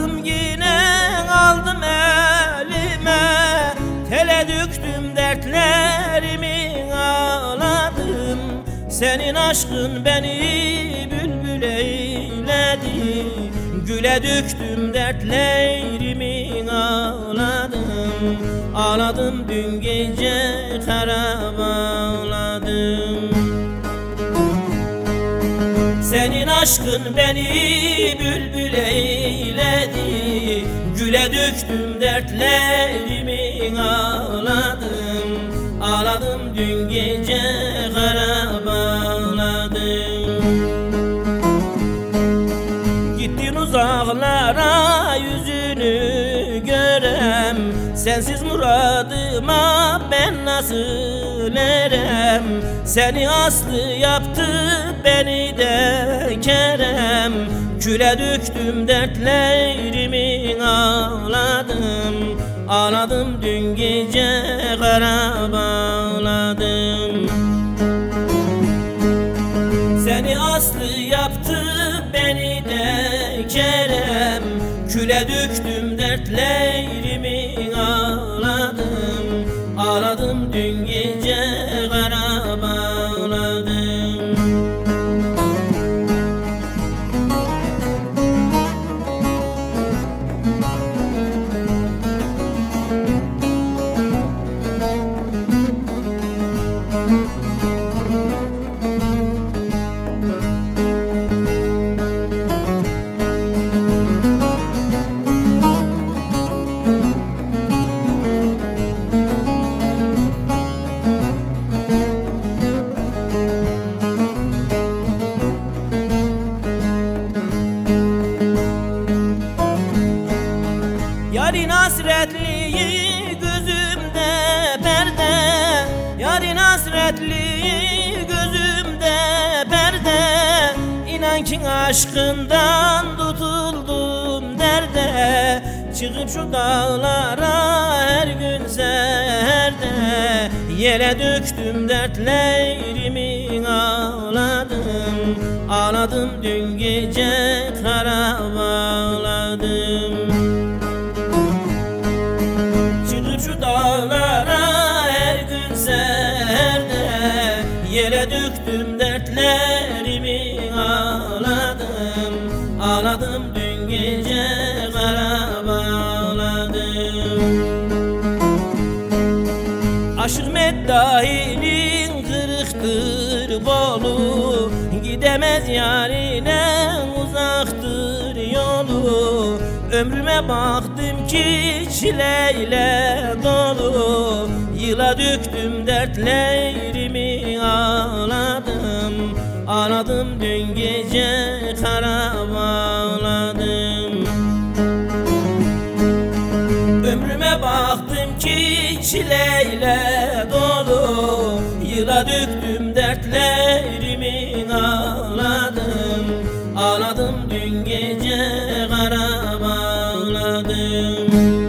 Baktım yine aldım elime. Tele düktüm dertlerimi ağladım. Senin aşkın beni bülbül eyledi. Güle düktüm dertlerimi ağladım. Ağladım dün gece karaba. Senin aşkın beni bülbül eyledi. Güle döktüm dertlerimi ağladım. Ağladım dün gece Sensiz muradıma ben nasıl erem Seni aslı yaptı beni de kerem. Küle döktüm dertlerimi ağladım. Ağladım dün gece kara bağladım. Seni aslı yaptı beni de kerem. Küle döktüm dertlerimi ağladım Yarın hasretliği gözümde perde. Yarın hasretliği gözümde perde. İnan ki aşkından tutuldum derde. Çıkıp şu dağlara her gün seherde Yere döktüm dertlerimi ağladım. Ağladım dün gece kara bağladım dağlara her gün seherde Yere döktüm dertlerimi ağladım. Ağladım dün gece kara bağladım. Aşık meddahinin kırıktır bolu. Gidemez yarine uzaktır yolu Ömrüme baktım ki çileyle dolu. Yıla döktüm dertlerimi ağladım. Ağladım dün gece kara bağladım. Ömrüme baktım ki çileyle dolu. Yıla döktüm dertler them